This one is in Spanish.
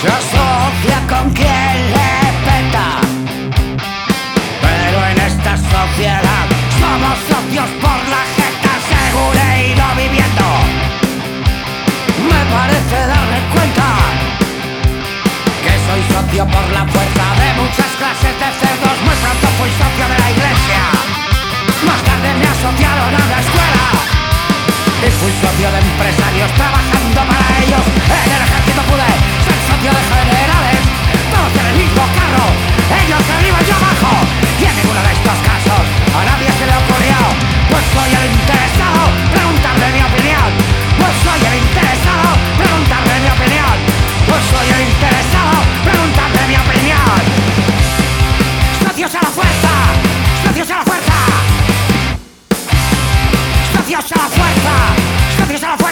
se asocia con quien le peta. Pero en esta sociedad somos socios por la jeta, seguro he ido viviendo. Me parece darme cuenta que soy socio por la fuerza de muchas clases de cerdos. Muy pronto fui socio de la iglesia, más tarde me asociaron a la escuela. Y fui socio de empresarios trabajando para ellos fuerza, especios a la fuerza, especios a la fuerza, especios a la fuerza.